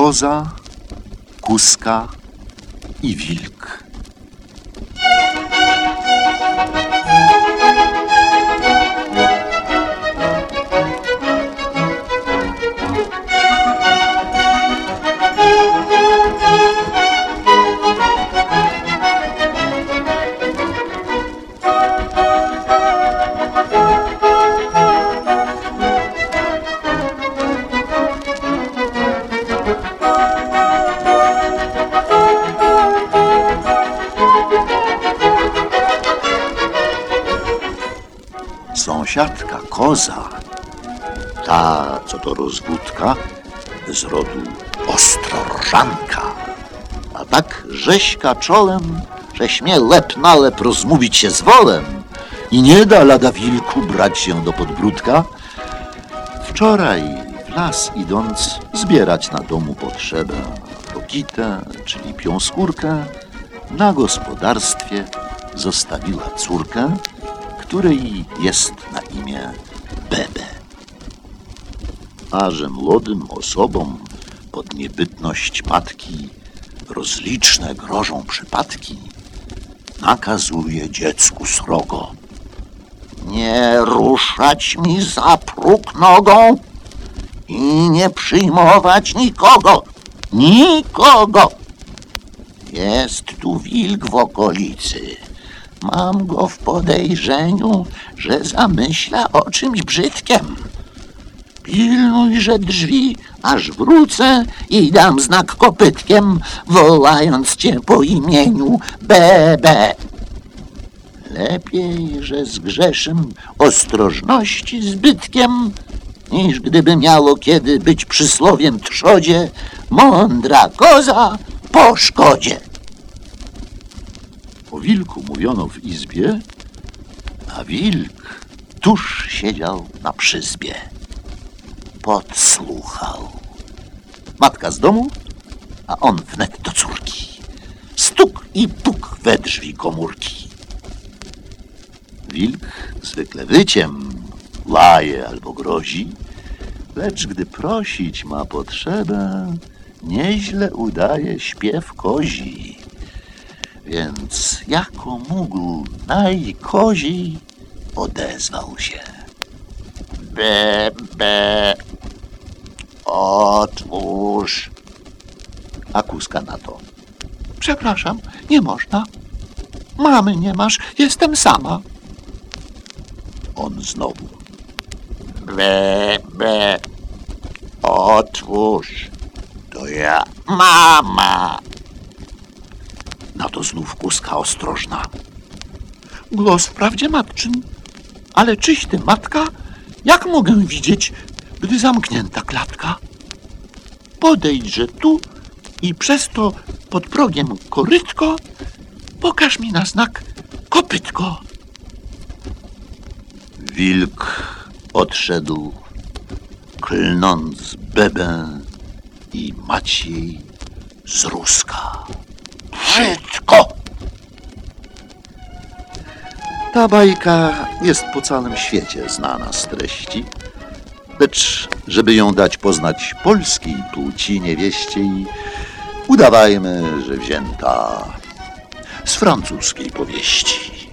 koza, kuska i wilk. Sąsiadka koza, ta co to rozwódka, z rodu ostrorżanka. A tak rześka czołem, że śmie lep na lep rozmówić się z wolem i nie da lada wilku brać się do podbródka. Wczoraj w las idąc zbierać na domu potrzebę rogitę, czyli piąskórkę, na gospodarstwie zostawiła córkę, której jest na imię Bebe. A że młodym osobom pod niebytność matki rozliczne grożą przypadki, nakazuje dziecku srogo. Nie ruszać mi za próg nogą i nie przyjmować nikogo, nikogo. Jest tu wilk w okolicy. Mam go w podejrzeniu, że zamyśla o czymś brzydkiem. Pilnujże drzwi, aż wrócę i dam znak kopytkiem, wołając cię po imieniu Bebe. Lepiej, że zgrzeszym ostrożności zbytkiem, niż gdyby miało kiedy być przysłowiem trzodzie, mądra koza po szkodzie. O wilku mówiono w izbie, a wilk tuż siedział na przyzbie. Podsłuchał. Matka z domu, a on wnet do córki. Stuk i puk we drzwi komórki. Wilk zwykle wyciem laje albo grozi, lecz gdy prosić ma potrzebę, nieźle udaje śpiew kozi. Więc jako mógł najkozi odezwał się. Be, be, otwórz. A kuska na to. Przepraszam, nie można. Mamy nie masz, jestem sama. On znowu. Be, be, otwórz. To ja, mama. Na to znów kuska ostrożna. Głos wprawdzie matczyn, ale czyś ty matka? Jak mogę widzieć, gdy zamknięta klatka? Podejdźże tu i przez to pod progiem korytko pokaż mi na znak kopytko. Wilk odszedł, klnąc bebę i Maciej z Ruska. Ta bajka jest po całym świecie znana z treści, lecz żeby ją dać poznać polskiej płci niewieściej, udawajmy, że wzięta z francuskiej powieści.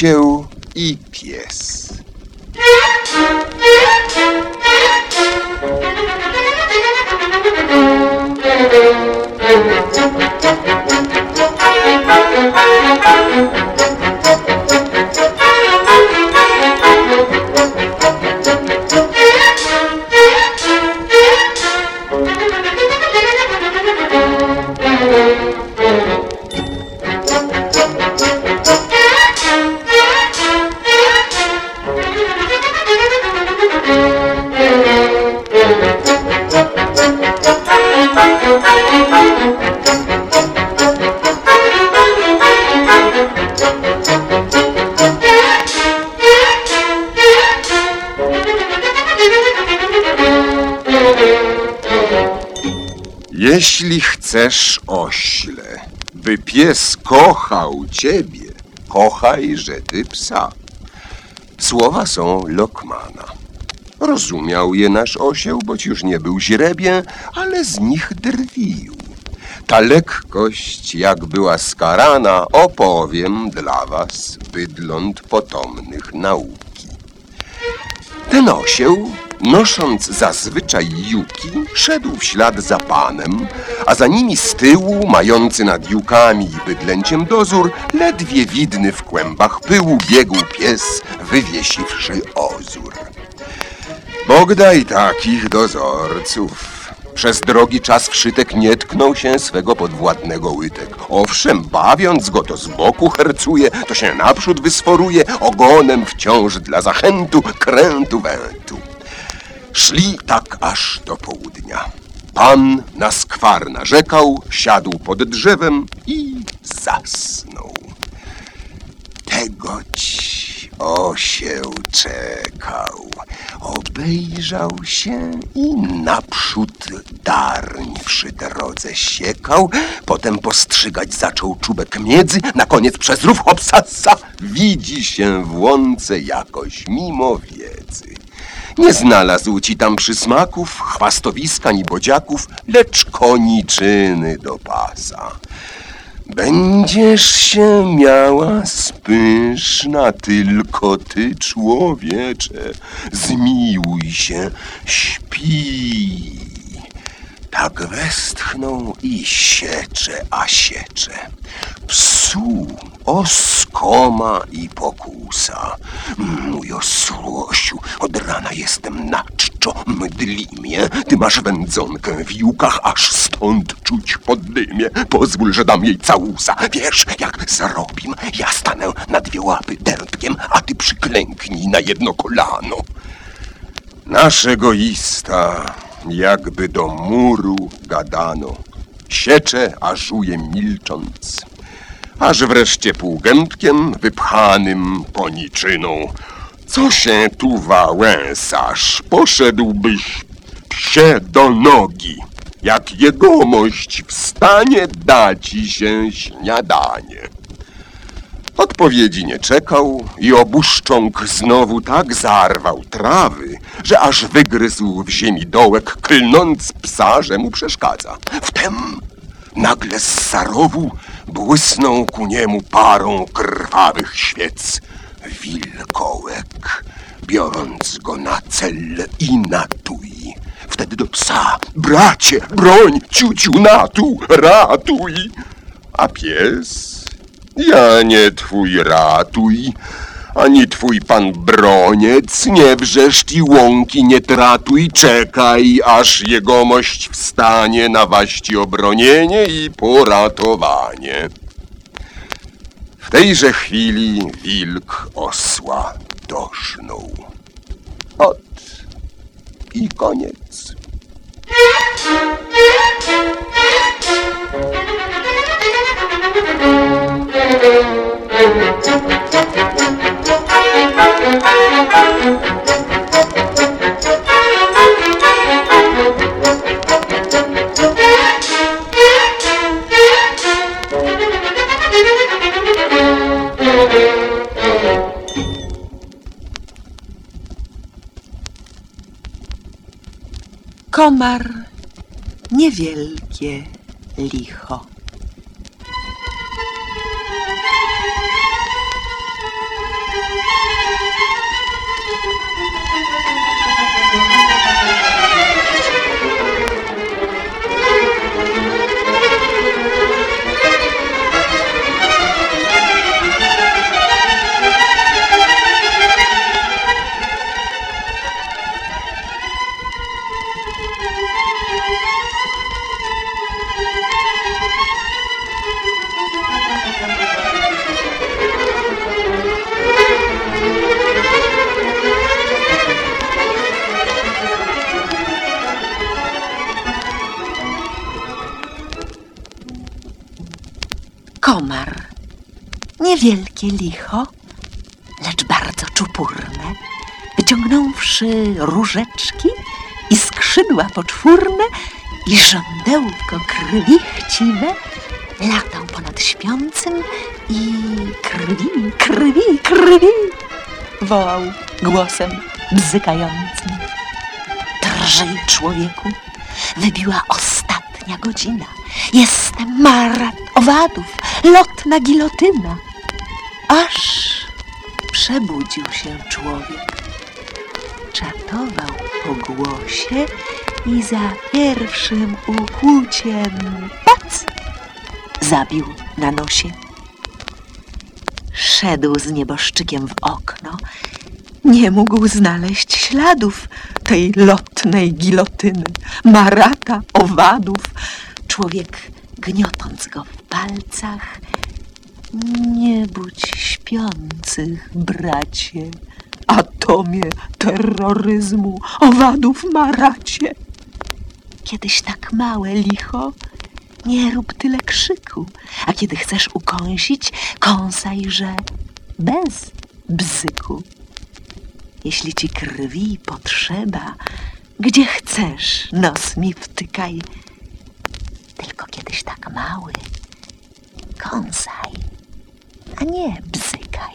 Osieł Jeśli chcesz, ośle, by pies kochał ciebie, kochajże ty psa. Słowa są Lokmana. Rozumiał je nasz osioł, boć już nie był źrebie, ale z nich drwił. Ta lekkość, jak była skarana, opowiem dla was, bydląt potomnych nauki. Ten osieł, nosząc zazwyczaj juki, szedł w ślad za panem, a za nimi z tyłu, mający nad jukami i bydlęciem dozór, ledwie widny w kłębach pyłu biegł pies, wywiesiwszy ozór. Bogdaj takich dozorców. Przez drogi czas wszytek nie tknął się swego podwładnego łytek. Owszem, bawiąc go to z boku hercuje, to się naprzód wysforuje, ogonem wciąż dla zachętu, krętu wętu. Szli tak aż do południa. Pan na skwar narzekał, siadł pod drzewem i zasnął. Tego ci osieł czekał. Obejrzał się i naprzód darń przy drodze siekał, potem postrzygać zaczął czubek miedzy, na koniec przez rów obsasa widzi się w łące jakoś mimo wiedzy. Nie znalazł ci tam przysmaków, chwastowiska ni bodziaków, lecz koniczyny do pasa. Będziesz się miała spyszna, tylko ty, człowiecze, zmiłuj się, śpi. Tak westchnął i siecze, a siecze. Psu oskoma i pokusa. Mój osłosiu, od rana jestem na czczo, mdli mnie. Ty masz wędzonkę w jukach, aż stąd czuć po dymie. Pozwól, że dam jej całusa. Wiesz, jak zarobim, ja stanę na dwie łapy dębkiem, a ty przyklęknij na jedno kolano. Nasz egoista, jakby do muru gadano, siecze, a żuje milcząc, aż wreszcie półgębkiem wypchanym poniczyną. Co się tu wałęsasz? Poszedłbyś psie do nogi. Jak jegomość wstanie, da ci się śniadanie. Odpowiedzi nie czekał i obuszcząk znowu tak zarwał trawy, że aż wygryzł w ziemi dołek, klnąc psa, że mu przeszkadza. Wtem nagle z sarowu błysnął ku niemu parą krwawych świec wilkołek, biorąc go na cel i na tuj. Wtedy do psa, bracie, broń, ciuciu, natu, ratuj. A pies ja nie twój ratuj, ani twój pan broniec, nie wrzeszcz i łąki nie tratuj, czekaj, aż jegomość wstanie na waści obronienie i poratowanie. W tejże chwili wilk osła dosznął. Ot i koniec. Niewielkie licho. Komar niewielkie licho, lecz bardzo czupurne, wyciągnąwszy różeczki i skrzydła poczwórne, i żądełko krwi chciwe latał ponad śpiącym i krwi, krwi, krwi wołał głosem bzykającym. Drżyj, człowieku, wybiła ostatnia godzina. Jestem marat owadów, lotna gilotyna. Aż przebudził się człowiek. Czatował po głosie i za pierwszym ukłuciem pac zabił na nosie. Szedł z nieboszczykiem w okno. Nie mógł znaleźć śladów tej lotnej gilotyny, marata owadów. Człowiek, gniotąc go w palcach, nie budź śpiących, bracie, atomie terroryzmu, owadów maracie. Kiedyś tak małe licho, nie rób tyle krzyku, a kiedy chcesz ukąsić, kąsajże bez bzyku. Jeśli ci krwi potrzeba, gdzie chcesz, nos mi wtykaj. Tylko kiedyś tak mały, kąsaj, a nie bzykaj.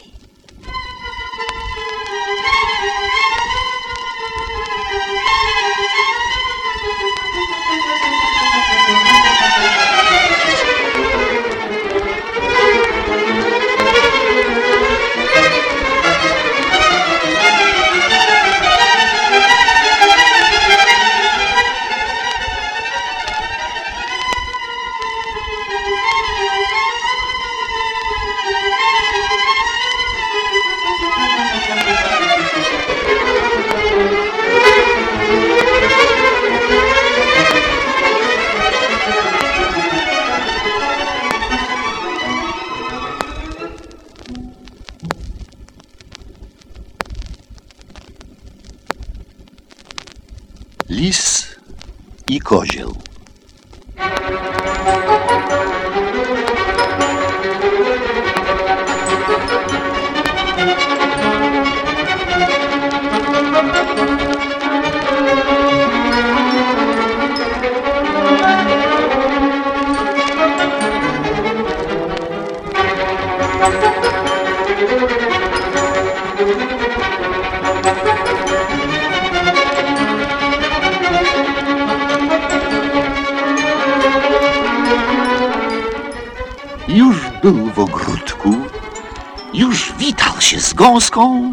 Gąską,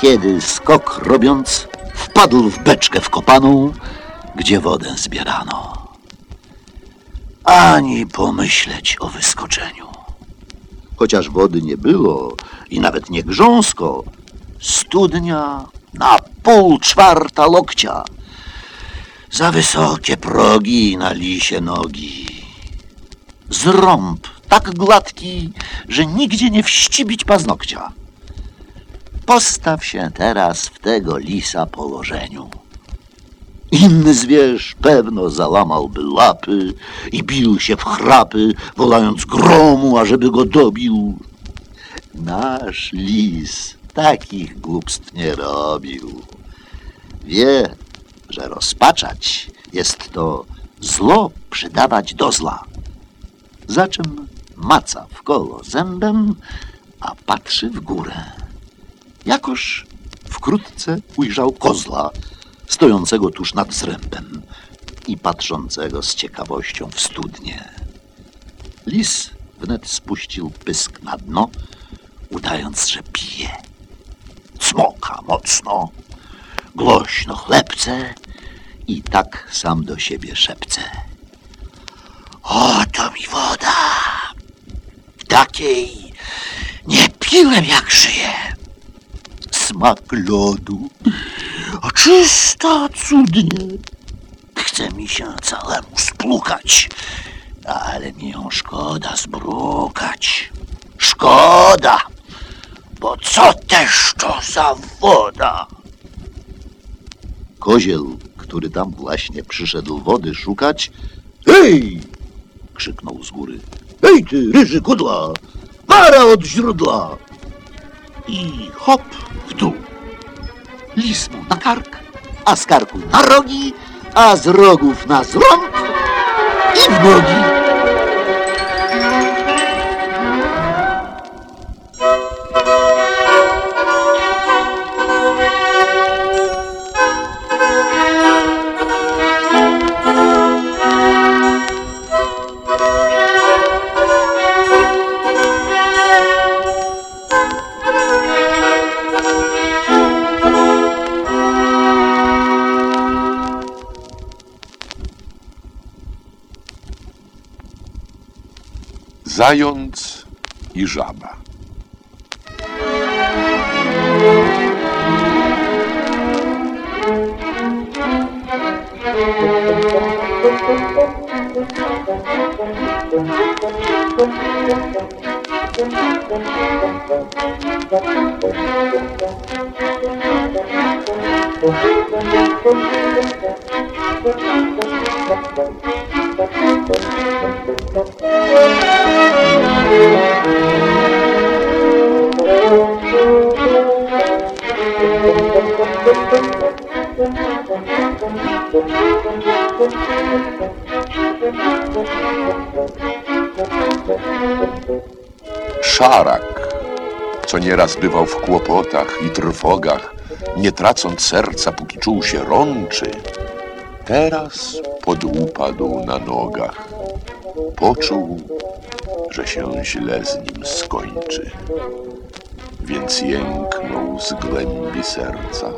kiedy skok robiąc wpadł w beczkę wkopaną, gdzie wodę zbierano. Ani pomyśleć o wyskoczeniu. Chociaż wody nie było i nawet nie grząsko, studnia na pół czwarta lokcia. Za wysokie progi na lisie nogi. Zrąb tak gładki, że nigdzie nie wścibić paznokcia. Postaw się teraz w tego lisa położeniu. Inny zwierz pewno załamałby lapy i bił się w chrapy, wolając gromu, ażeby go dobił. Nasz lis takich głupstw nie robił. Wie, że rozpaczać jest to zło przydawać do zla. Za czym maca w koło zębem, a patrzy w górę. Jakoż wkrótce ujrzał kozla, stojącego tuż nad zrębem i patrzącego z ciekawością w studnie. Lis wnet spuścił pysk na dno, udając, że pije. Smoka mocno, głośno chlepce i tak sam do siebie szepce. Oto mi woda. Takiej nie piłem jak żyję. Smak lodu, a czysta cudnie. Chce mi się całemu splukać, ale mi ją szkoda zbrukać. Szkoda, bo co też to za woda? Koziel, który tam właśnie przyszedł wody szukać, hej! krzyknął z góry. Hej ty, ryży kudła! Para od źródła! I hop w dół. Lis mu na kark, a z karku na rogi, a z rogów na zrąb i w nogi. Zając i żaba. Szarak, co nieraz bywał w kłopotach i trwogach, nie tracąc serca, póki czuł się rączy, teraz podupadł na nogach. Poczuł, że się źle z nim skończy, więc jęknął z głębi serca.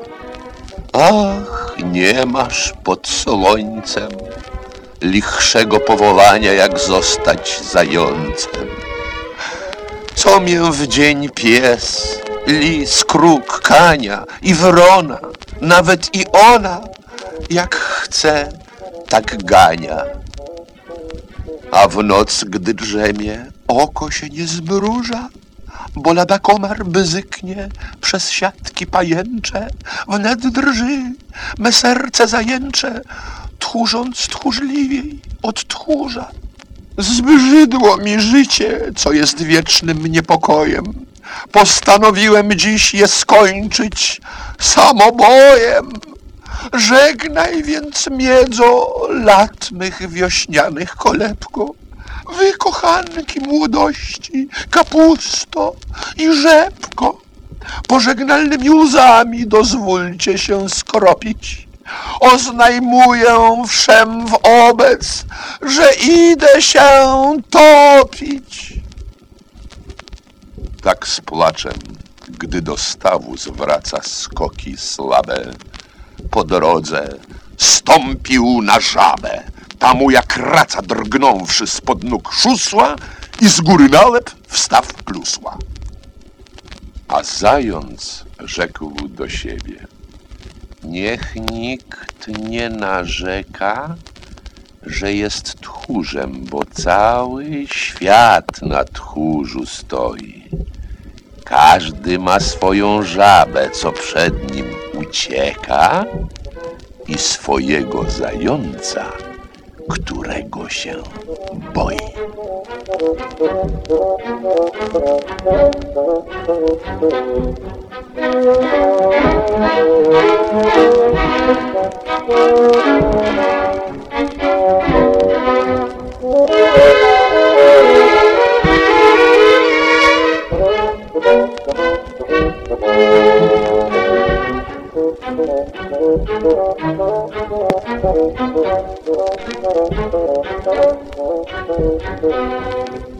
Ach, nie masz pod słońcem lichszego powolania, jak zostać zającem. Co mię w dzień pies, lis, kruk, kania i wrona, nawet i ona, jak chce, tak gania. A w noc, gdy drzemie, oko się nie zmruża, bo lada komar bzyknie przez siatki pajęcze, wnet drży, me serce zajęcze, tchórząc tchórzliwiej od tchórza. Zbrzydło mi życie, co jest wiecznym niepokojem. Postanowiłem dziś je skończyć samobojem. Żegnaj więc miedzo lat mych wiośnianych kolebko. Wy kochanki młodości, kapusto i rzepko. Pożegnalnymi łzami dozwólcie się skropić. Oznajmuję wszem wobec, że idę się topić. Tak z płaczem, gdy do stawu zwraca skoki słabe, po drodze stąpił na żabę. Ta mu jak raca drgnąwszy spod nóg szusła i z góry na łeb w staw plusła. A zając rzekł do siebie – Niech nikt nie narzeka, że jest tchórzem, bo cały świat na tchórzu stoi. Każdy ma swoją żabę, co przed nim ucieka i swojego zająca, którego się boi. Thank you. Thank you.